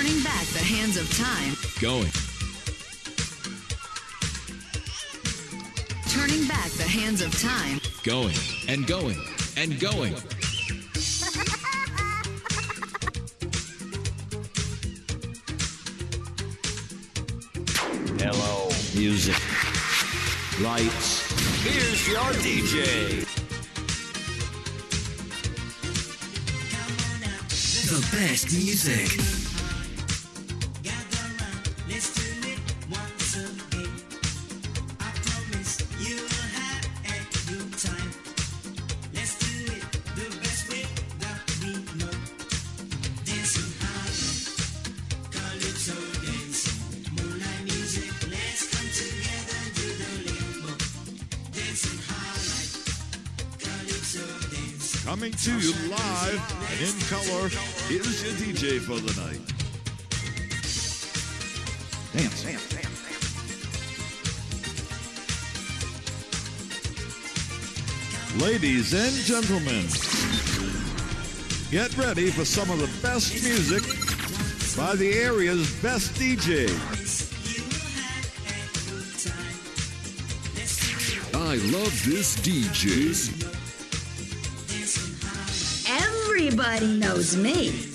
Turning back the hands of time. Going. Turning back the hands of time. Going. And going. And going. Hello, music. Lights. Here's your DJ. The best music. Coming to you live and in color, here's your DJ for the night. Dance, dance. Ladies and gentlemen, get ready for some of the best music by the area's best DJ. I love this DJ. Everybody knows me.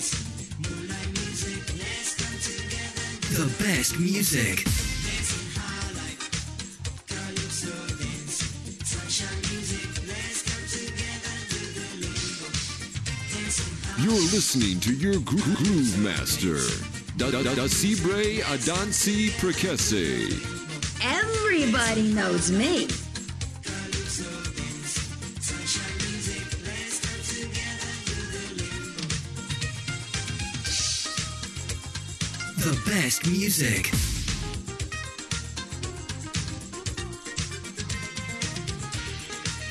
The best music. You're listening to your gro- groove master, Da Da Da Da Cibre Adansi Prekese. Everybody knows me. Best music.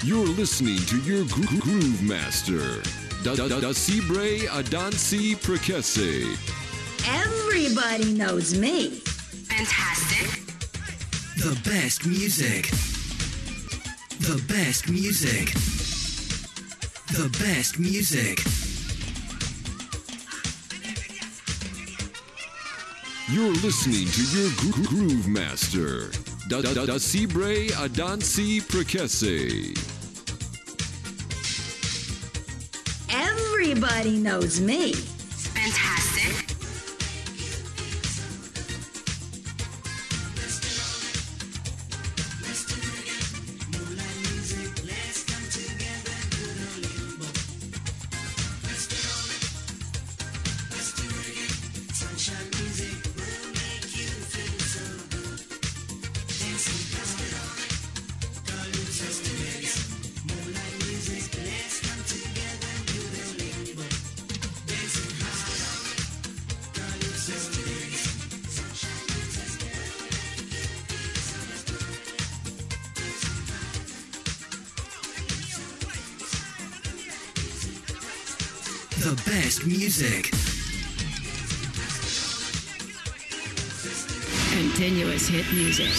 You're listening to your gro- groove master, Da Da Da Da Cibre Adansi Prekese. Everybody knows me. Fantastic. The best music. The best music. The best music. You're listening to your gro- groove master, Da Da Da Da Cibre Adansi Prekese. Everybody knows me. Fantastic. The best music. Continuous hit music.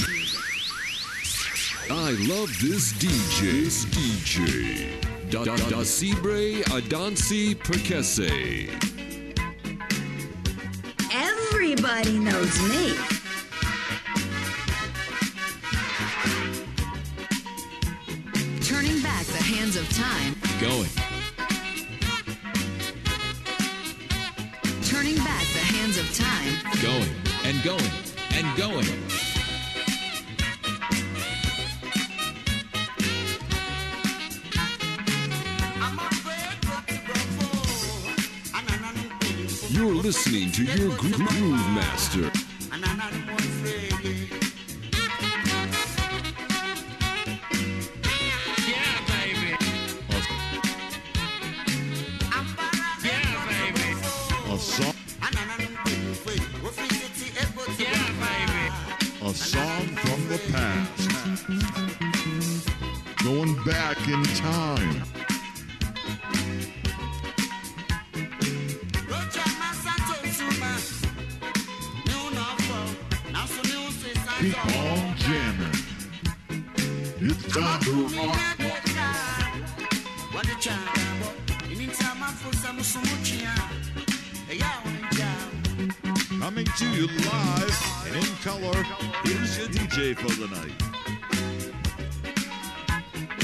I love this DJ. This DJ. Da Da Da Cibre Adansi Prekese. Everybody knows me. Turning back the hands of time. Going. Going. And going. You're listening to your groove master. Back in time. Keep on jamming. It's time to rock. to you live and in color. Here's your DJ for the night.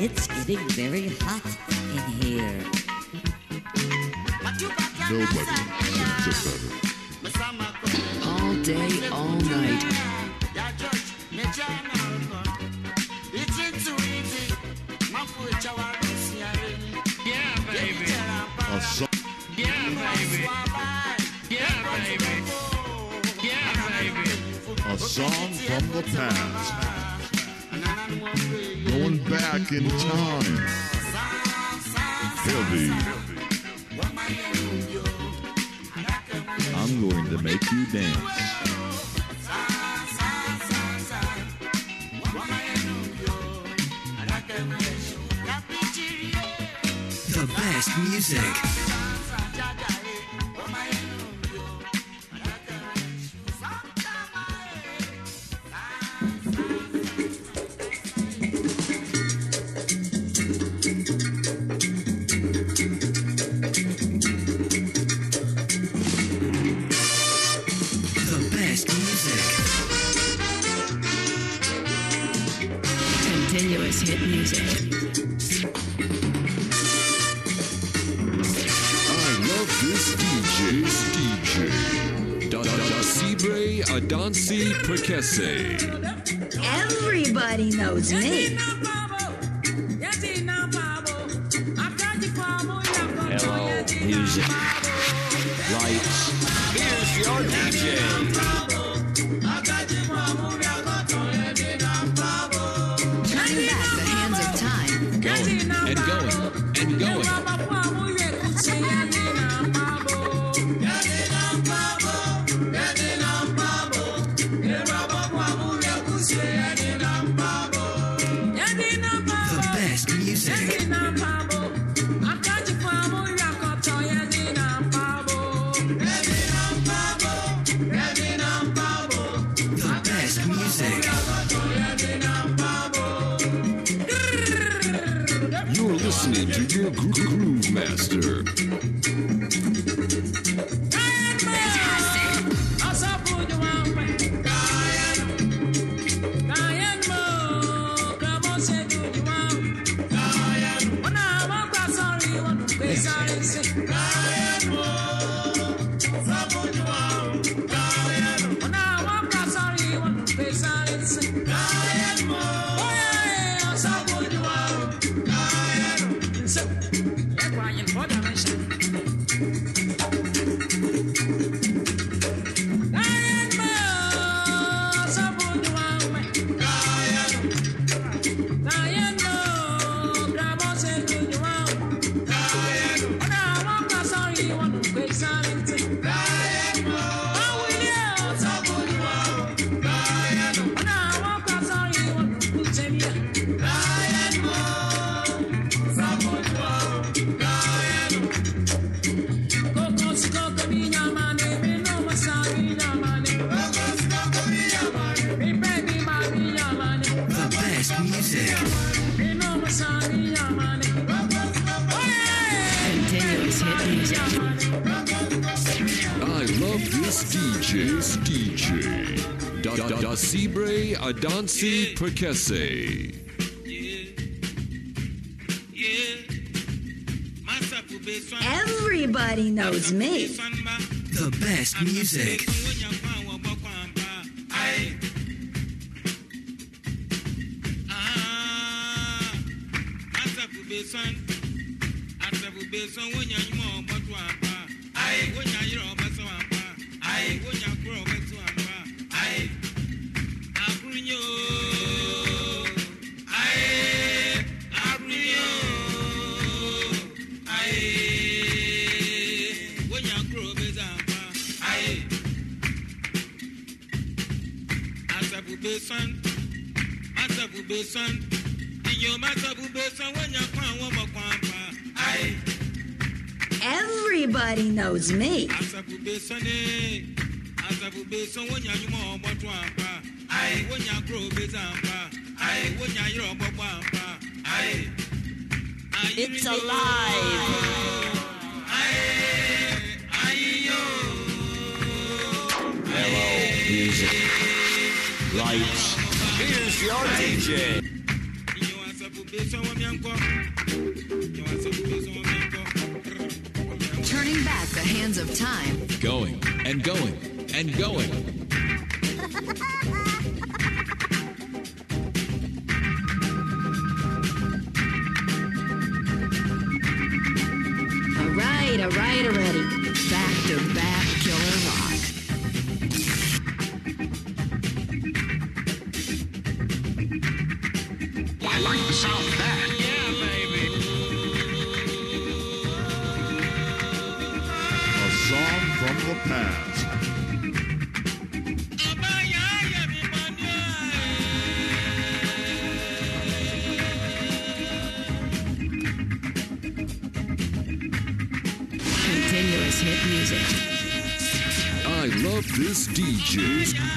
It's getting very hot in here. Nobody gets it better. All day, all night. A song, a song from the past. Back in time. I'm going to make you dance. The best music. Prekese. Everybody knows me. Hello, music. Lights. Here's your DJ. Groove master. Cibre Adansi Prekese. Everybody knows me. The best music. Everybody knows me. It's alive. Music. Lights. Here's your DJ. Turning back the hands of time. Going and going and going. All right, all right, already. Back to back this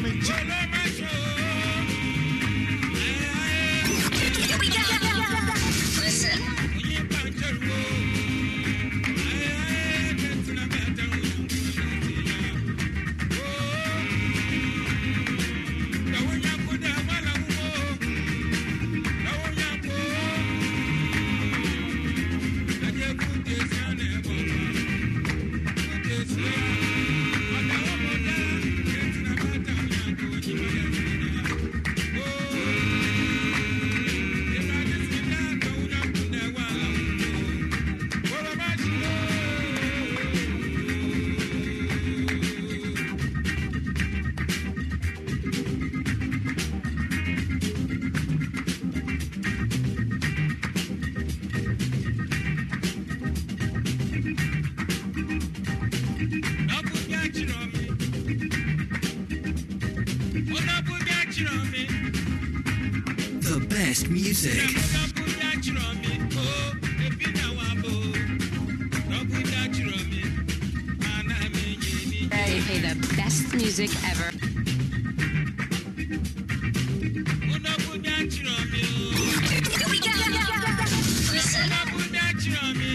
I'm in. Music. They play the best music ever.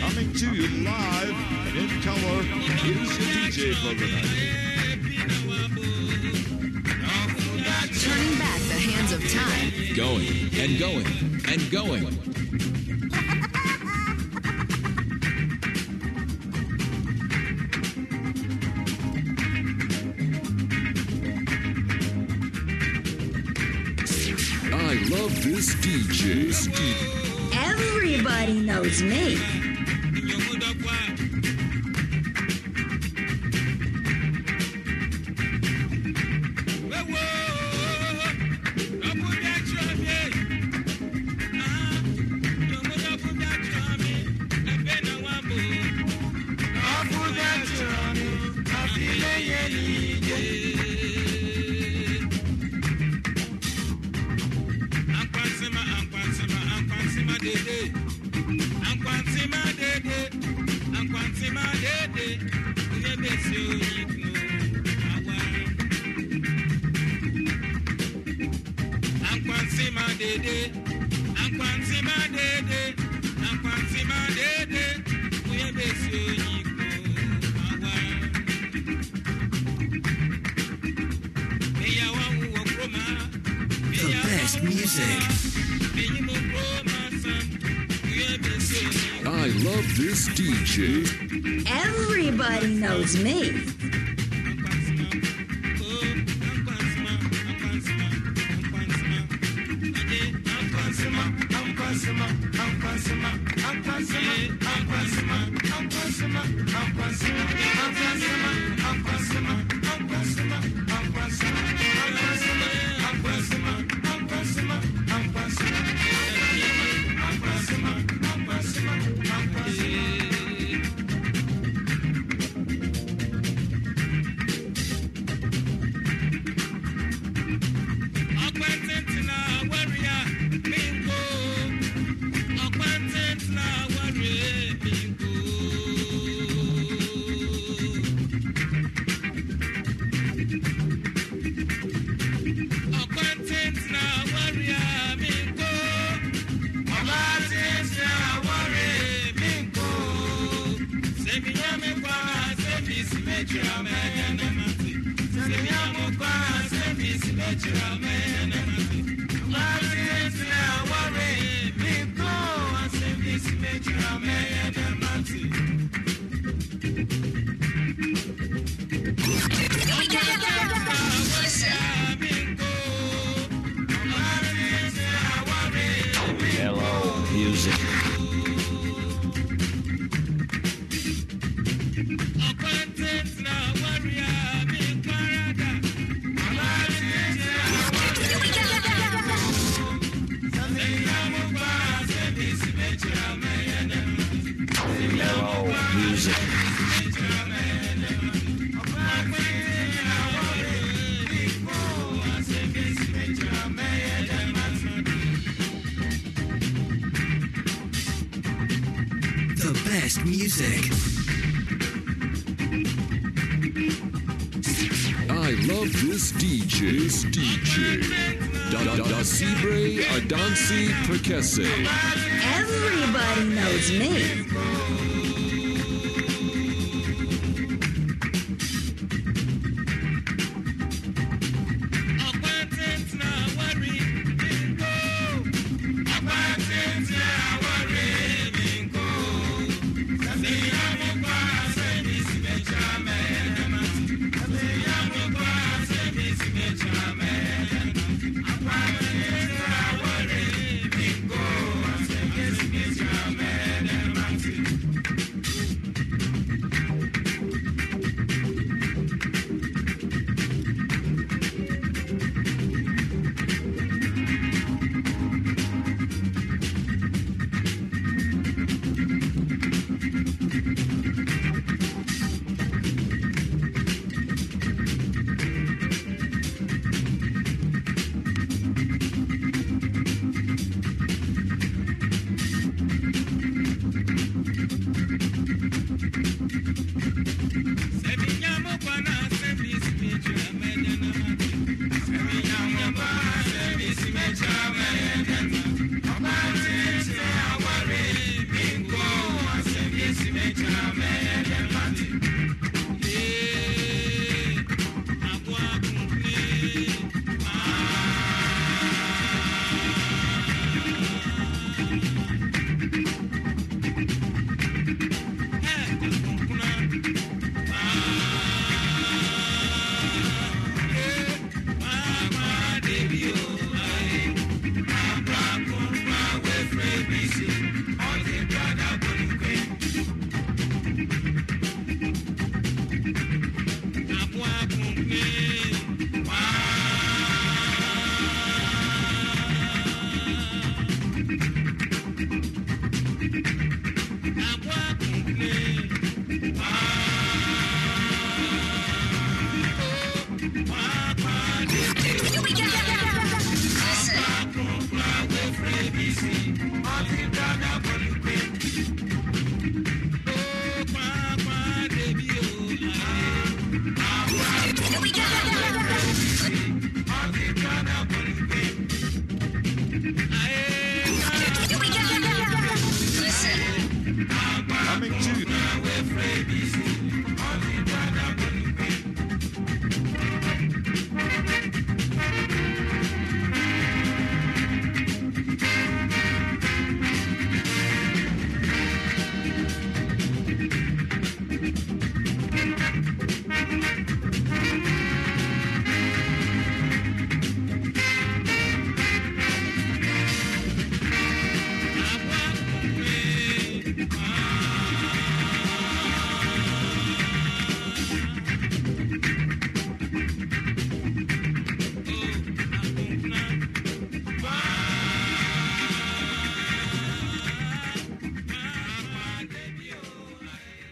Coming to you live and in color, here's your DJ for the night. Time. Going and going and going. I love this DJ. This DJ. Everybody knows me. DJ. Everybody knows me. Hello, The best music. I love. This DJ. Da da Adansi Prekese. Everybody knows me.